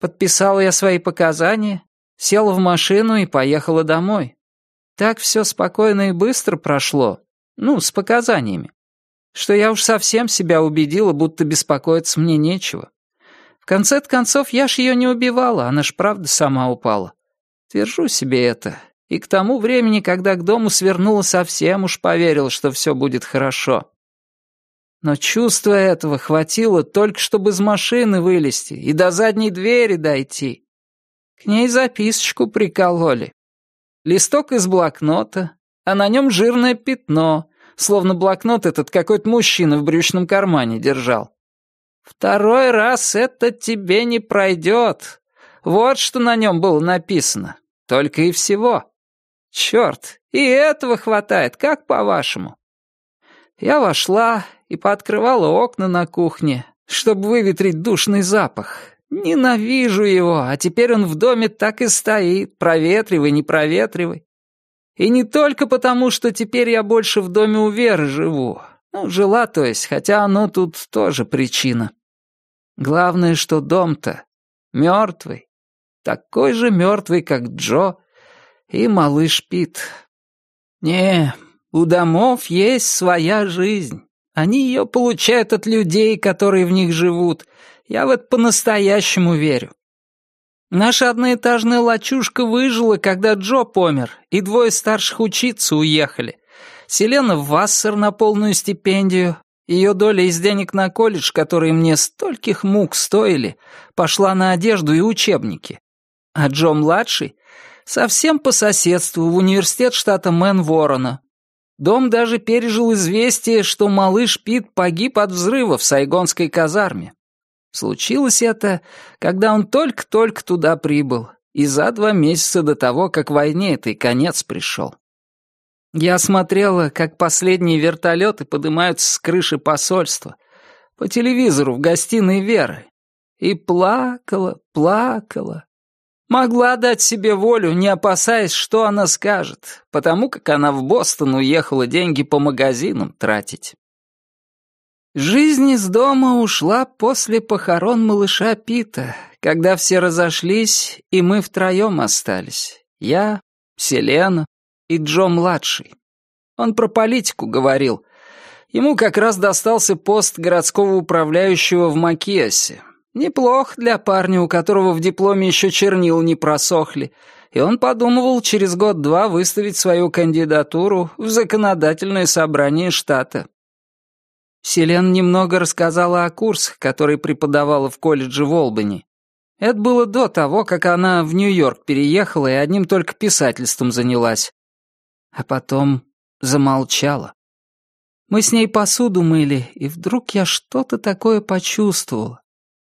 Подписала я свои показания, села в машину и поехала домой. Так все спокойно и быстро прошло, ну, с показаниями, что я уж совсем себя убедила, будто беспокоиться мне нечего. В конце концов, я ж ее не убивала, она ж правда сама упала. Твержу себе это, и к тому времени, когда к дому свернула, совсем уж поверил, что все будет хорошо. Но чувства этого хватило только, чтобы из машины вылезти и до задней двери дойти. К ней записочку прикололи. Листок из блокнота, а на нем жирное пятно, словно блокнот этот какой-то мужчина в брючном кармане держал. «Второй раз это тебе не пройдет. Вот что на нем было написано. Только и всего. Черт, и этого хватает, как по-вашему?» Я вошла и пооткрывала окна на кухне, чтобы выветрить душный запах. Ненавижу его, а теперь он в доме так и стоит, проветривай, не проветривай. И не только потому, что теперь я больше в доме у Веры живу. Ну, жила, то есть, хотя оно тут тоже причина. Главное, что дом-то мертвый. Такой же мертвый, как Джо и малыш Пит. Не, у домов есть своя жизнь. Они ее получают от людей, которые в них живут. Я в это по-настоящему верю. Наша одноэтажная лачушка выжила, когда Джо помер, и двое старших учиться уехали. Селена Вассер на полную стипендию. Ее доля из денег на колледж, которые мне стольких мук стоили, пошла на одежду и учебники. А Джо-младший совсем по соседству в университет штата Мэн Ворона, Дом даже пережил известие, что малыш Пит погиб от взрыва в сайгонской казарме. Случилось это, когда он только-только туда прибыл, и за два месяца до того, как войне этой конец пришел. Я смотрела, как последние вертолеты поднимаются с крыши посольства, по телевизору в гостиной Веры, и плакала, плакала, Могла дать себе волю, не опасаясь, что она скажет, потому как она в Бостон уехала деньги по магазинам тратить. Жизнь из дома ушла после похорон малыша Пита, когда все разошлись, и мы втроем остались. Я, Селена и Джо-младший. Он про политику говорил. Ему как раз достался пост городского управляющего в Макиасе, Неплохо для парня, у которого в дипломе еще чернил не просохли, и он подумывал через год-два выставить свою кандидатуру в законодательное собрание штата. Селен немного рассказала о курсах, которые преподавала в колледже в Олбани. Это было до того, как она в Нью-Йорк переехала и одним только писательством занялась. А потом замолчала. Мы с ней посуду мыли, и вдруг я что-то такое почувствовала.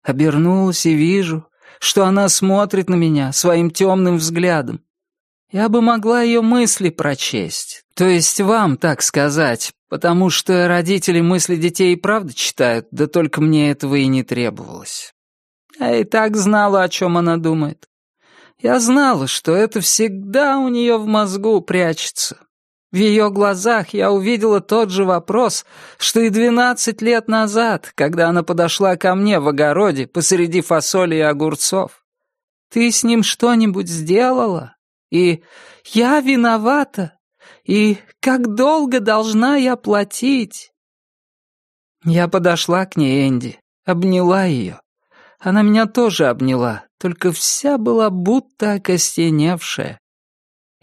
Обернулась и вижу, что она смотрит на меня своим темным взглядом. Я бы могла ее мысли прочесть, то есть вам так сказать, потому что родители мысли детей и правда читают, да только мне этого и не требовалось. Я и так знала, о чем она думает. Я знала, что это всегда у нее в мозгу прячется, в ее глазах я увидела тот же вопрос, что и двенадцать лет назад, когда она подошла ко мне в огороде посреди фасоли и огурцов. «Ты с ним что-нибудь сделала?» И «Я виновата?» И «Как долго должна я платить?» Я подошла к ней, Энди, обняла ее. Она меня тоже обняла, только вся была будто окостеневшая.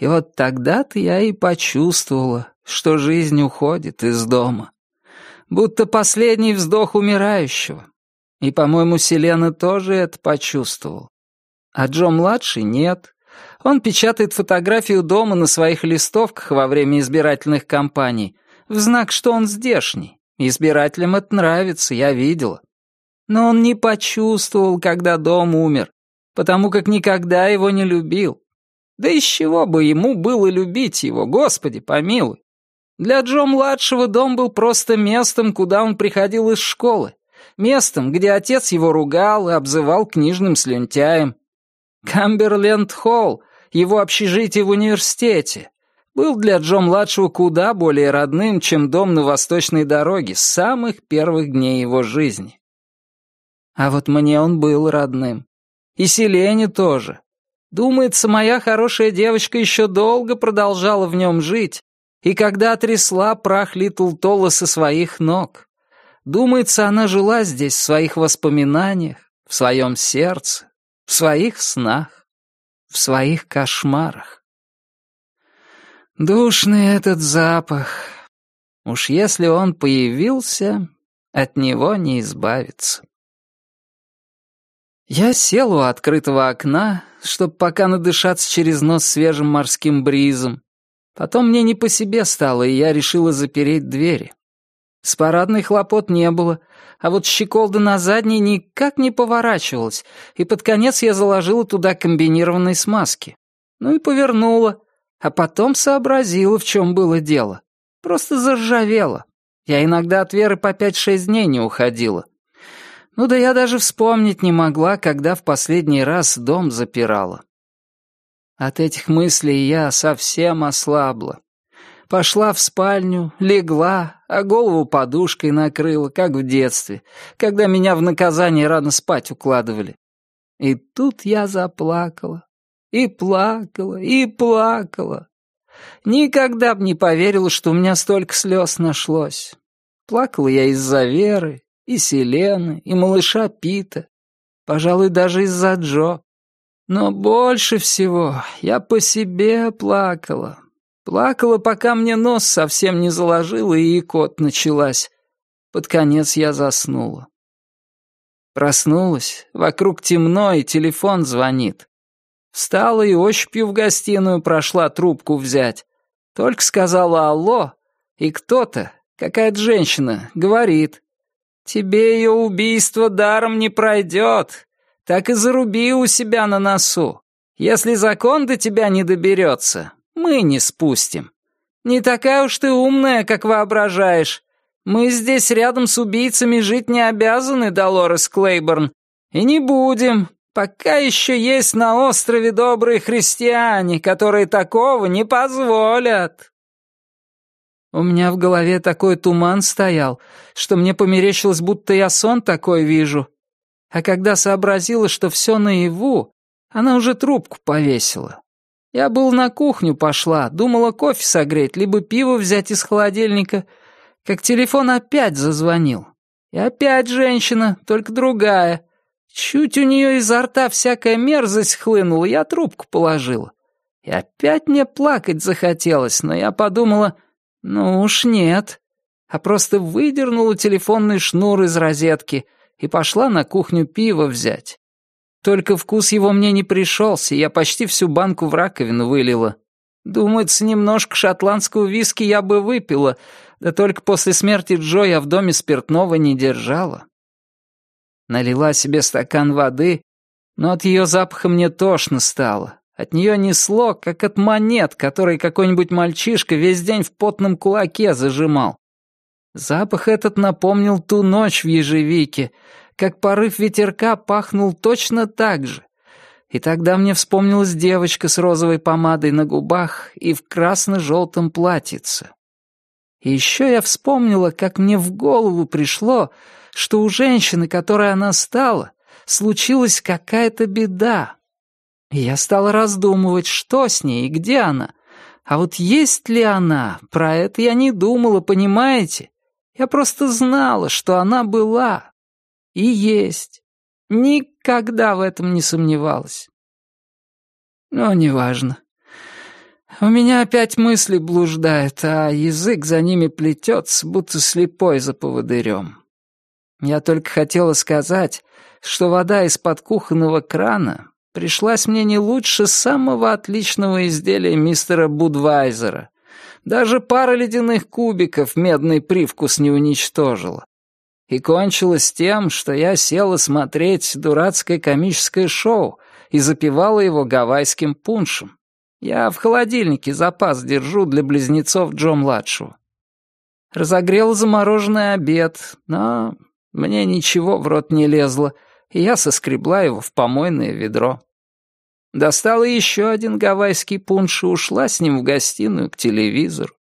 И вот тогда-то я и почувствовала, что жизнь уходит из дома. Будто последний вздох умирающего. И, по-моему, Селена тоже это почувствовал. А Джо-младший нет. Он печатает фотографию дома на своих листовках во время избирательных кампаний, в знак, что он здешний. Избирателям это нравится, я видела. Но он не почувствовал, когда дом умер, потому как никогда его не любил. Да из чего бы ему было любить его, Господи, помилуй. Для Джо-младшего дом был просто местом, куда он приходил из школы. Местом, где отец его ругал и обзывал книжным слюнтяем. Камберленд-холл, его общежитие в университете, был для Джо-младшего куда более родным, чем дом на восточной дороге с самых первых дней его жизни. А вот мне он был родным. И Селене тоже. Думается, моя хорошая девочка еще долго продолжала в нем жить, и когда трясла прах Литл Толла со своих ног. Думается, она жила здесь в своих воспоминаниях, в своем сердце, в своих снах, в своих кошмарах. Душный этот запах. Уж если он появился, от него не избавиться. Я сел у открытого окна, чтобы пока надышаться через нос свежим морским бризом. Потом мне не по себе стало, и я решила запереть двери. С парадной хлопот не было, а вот щеколда на задней никак не поворачивалась, и под конец я заложила туда комбинированной смазки. Ну и повернула, а потом сообразила, в чем было дело. Просто заржавела. Я иногда от Веры по пять-шесть дней не уходила. Ну да я даже вспомнить не могла, когда в последний раз дом запирала. От этих мыслей я совсем ослабла. Пошла в спальню, легла, а голову подушкой накрыла, как в детстве, когда меня в наказание рано спать укладывали. И тут я заплакала. И плакала, и плакала. Никогда б не поверила, что у меня столько слез нашлось. Плакала я из-за Веры, и Селены, и малыша Пита, пожалуй, даже из-за Джо. Но больше всего я по себе плакала. Плакала, пока мне нос совсем не заложило, и икот началась. Под конец я заснула. Проснулась, вокруг темно, и телефон звонит. Встала и ощупью в гостиную прошла трубку взять. Только сказала «Алло», и кто-то, какая-то женщина, говорит Тебе ее убийство даром не пройдет. Так и заруби у себя на носу. Если закон до тебя не доберется, мы не спустим. Не такая уж ты умная, как воображаешь. Мы здесь рядом с убийцами жить не обязаны, Долорес Клейборн. И не будем, пока еще есть на острове добрые христиане, которые такого не позволят. У меня в голове такой туман стоял, что мне померещилось, будто я сон такой вижу. А когда сообразила, что все наяву, она уже трубку повесила. Я был на кухню пошла, думала кофе согреть, либо пиво взять из холодильника, как телефон опять зазвонил. И опять женщина, только другая. Чуть у нее изо рта всякая мерзость хлынула, я трубку положила. И опять мне плакать захотелось, но я подумала, «Ну уж нет». А просто выдернула телефонный шнур из розетки и пошла на кухню пиво взять. Только вкус его мне не пришелся, я почти всю банку в раковину вылила. Думается, немножко шотландского виски я бы выпила, да только после смерти Джо я в доме спиртного не держала. Налила себе стакан воды, но от ее запаха мне тошно стало. От нее несло, как от монет, которые какой-нибудь мальчишка весь день в потном кулаке зажимал. Запах этот напомнил ту ночь в ежевике, как порыв ветерка пахнул точно так же. И тогда мне вспомнилась девочка с розовой помадой на губах и в красно-желтом платьице. И еще я вспомнила, как мне в голову пришло, что у женщины, которой она стала, случилась какая-то беда, я стала раздумывать, что с ней и где она. А вот есть ли она, про это я не думала, понимаете? Я просто знала, что она была. И есть. Никогда в этом не сомневалась. Но неважно. У меня опять мысли блуждают, а язык за ними плетется, будто слепой за поводырем. Я только хотела сказать, что вода из-под кухонного крана пришлась мне не лучше самого отличного изделия мистера Будвайзера. Даже пара ледяных кубиков медный привкус не уничтожила. И кончилось тем, что я села смотреть дурацкое комическое шоу и запивала его гавайским пуншем. Я в холодильнике запас держу для близнецов Джо-младшего. Разогрел замороженный обед, но мне ничего в рот не лезло — и я соскребла его в помойное ведро. Достала еще один гавайский пунш и ушла с ним в гостиную к телевизору.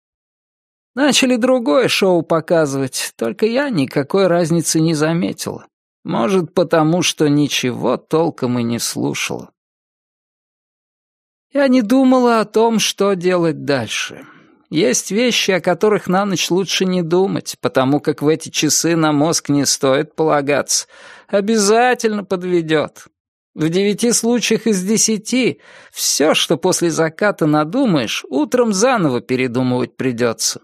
Начали другое шоу показывать, только я никакой разницы не заметила. Может, потому что ничего толком и не слушала. Я не думала о том, что делать дальше. Есть вещи, о которых на ночь лучше не думать, потому как в эти часы на мозг не стоит полагаться. Обязательно подведет. В девяти случаях из десяти все, что после заката надумаешь, утром заново передумывать придется.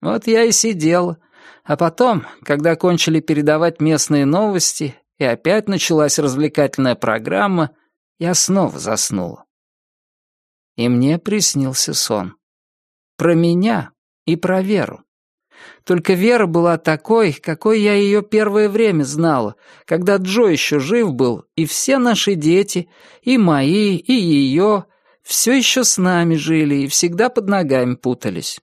Вот я и сидела. А потом, когда кончили передавать местные новости, и опять началась развлекательная программа, я снова заснула. И мне приснился сон. Про меня и про Веру. Только Вера была такой, какой я ее первое время знала, когда Джо еще жив был, и все наши дети, и мои, и ее, все еще с нами жили и всегда под ногами путались.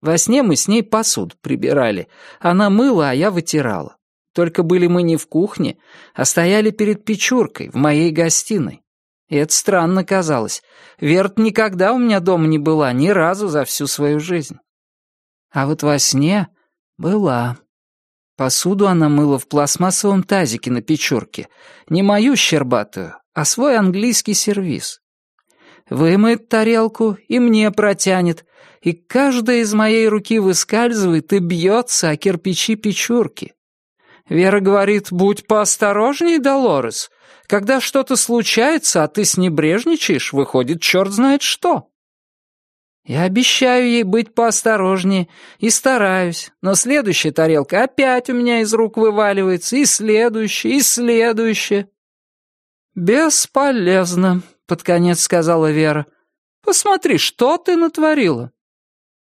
Во сне мы с ней посуду прибирали. Она мыла, а я вытирала. Только были мы не в кухне, а стояли перед печуркой, в моей гостиной. И это странно казалось. Верт никогда у меня дома не была, ни разу за всю свою жизнь. А вот во сне была. Посуду она мыла в пластмассовом тазике на печурке. Не мою щербатую, а свой английский сервиз. Вымоет тарелку и мне протянет, и каждая из моей руки выскальзывает и бьется о кирпичи печурки. Вера говорит, будь поосторожней, Долорес. Когда что-то случается, а ты снебрежничаешь, выходит черт знает что. Я обещаю ей быть поосторожнее и стараюсь, но следующая тарелка опять у меня из рук вываливается, и следующая, и следующая. «Бесполезно», — под конец сказала Вера. «Посмотри, что ты натворила».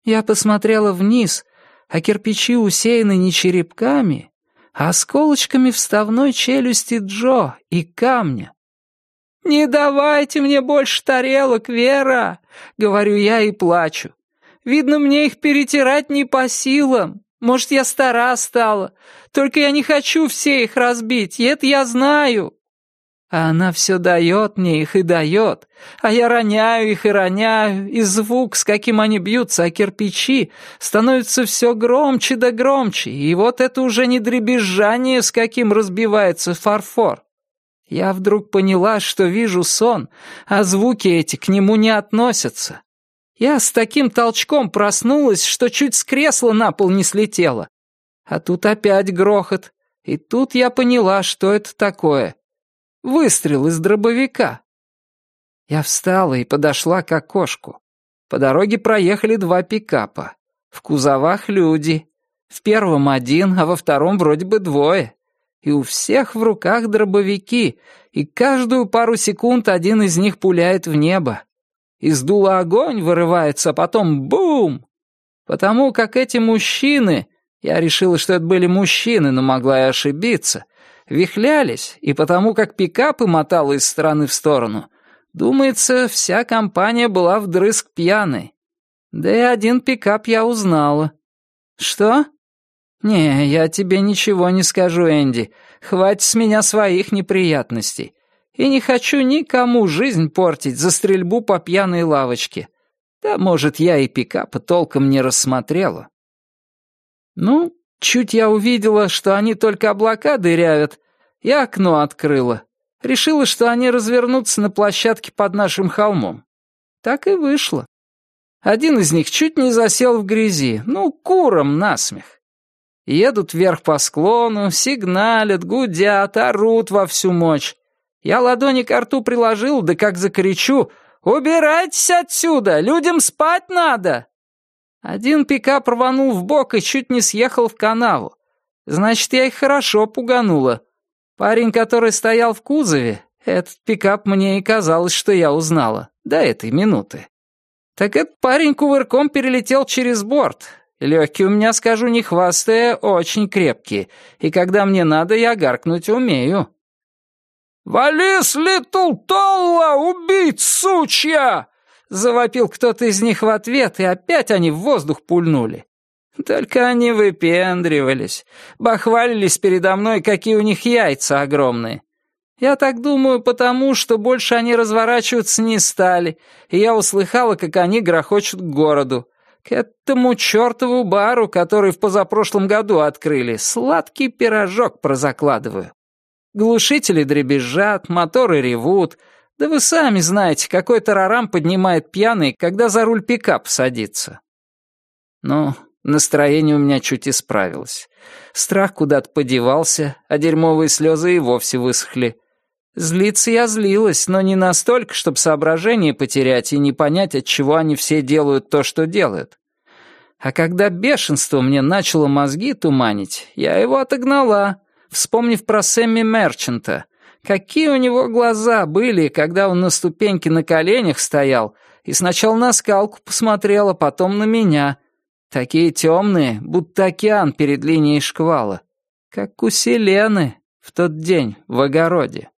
Я посмотрела вниз, а кирпичи усеяны не черепками, а осколочками вставной челюсти Джо и камня. «Не давайте мне больше тарелок, Вера!» — говорю я и плачу. «Видно, мне их перетирать не по силам. Может, я стара стала. Только я не хочу все их разбить, и это я знаю». А она все дает мне их и дает, а я роняю их и роняю, и звук, с каким они бьются о кирпичи, становится все громче да громче, и вот это уже не дребезжание, с каким разбивается фарфор. Я вдруг поняла, что вижу сон, а звуки эти к нему не относятся. Я с таким толчком проснулась, что чуть с кресла на пол не слетела. А тут опять грохот, и тут я поняла, что это такое. Выстрел из дробовика. Я встала и подошла к окошку. По дороге проехали два пикапа. В кузовах люди. В первом один, а во втором вроде бы двое. И у всех в руках дробовики, и каждую пару секунд один из них пуляет в небо. Из дула огонь вырывается, потом бум! Потому как эти мужчины... Я решила, что это были мужчины, но могла и ошибиться — вихлялись, и потому как пикапы мотало из стороны в сторону, думается, вся компания была вдрызг пьяной. Да и один пикап я узнала. Что? Не, я тебе ничего не скажу, Энди. Хватит с меня своих неприятностей. И не хочу никому жизнь портить за стрельбу по пьяной лавочке. Да, может, я и пикапа толком не рассмотрела. Ну, Чуть я увидела, что они только облака дырявят, я окно открыла. Решила, что они развернутся на площадке под нашим холмом. Так и вышло. Один из них чуть не засел в грязи, ну, куром насмех. Едут вверх по склону, сигналят, гудят, орут во всю мощь. Я ладони к рту приложил, да как закричу «Убирайтесь отсюда! Людям спать надо!» Один пикап рванул в бок и чуть не съехал в канаву. Значит, я их хорошо пуганула. Парень, который стоял в кузове, этот пикап мне и казалось, что я узнала. До этой минуты. Так этот парень кувырком перелетел через борт. Легкие у меня, скажу, не хвастая, очень крепкие. И когда мне надо, я гаркнуть умею. «Валис, Литл Толла, убить, сучья!» Завопил кто-то из них в ответ, и опять они в воздух пульнули. Только они выпендривались, бахвалились передо мной, какие у них яйца огромные. Я так думаю, потому что больше они разворачиваться не стали, и я услыхала, как они грохочут к городу. К этому чертову бару, который в позапрошлом году открыли, сладкий пирожок прозакладываю. Глушители дребезжат, моторы ревут. Да вы сами знаете, какой тарарам поднимает пьяный, когда за руль пикап садится. Ну, настроение у меня чуть исправилось. Страх куда-то подевался, а дерьмовые слезы и вовсе высохли. Злиться я злилась, но не настолько, чтобы соображение потерять и не понять, от чего они все делают то, что делают. А когда бешенство мне начало мозги туманить, я его отогнала, вспомнив про Сэмми Мерчанта. Какие у него глаза были, когда он на ступеньке на коленях стоял и сначала на скалку посмотрел, а потом на меня. Такие темные, будто океан перед линией шквала. Как у Селены в тот день в огороде.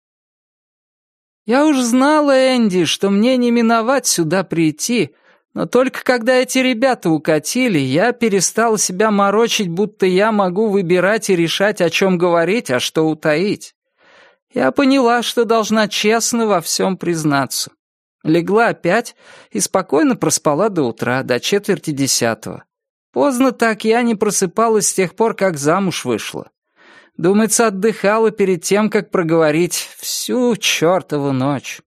Я уж знала, Энди, что мне не миновать сюда прийти, но только когда эти ребята укатили, я перестала себя морочить, будто я могу выбирать и решать, о чем говорить, а что утаить. Я поняла, что должна честно во всем признаться. Легла опять и спокойно проспала до утра, до четверти десятого. Поздно так я не просыпалась с тех пор, как замуж вышла. Думается, отдыхала перед тем, как проговорить всю чертову ночь.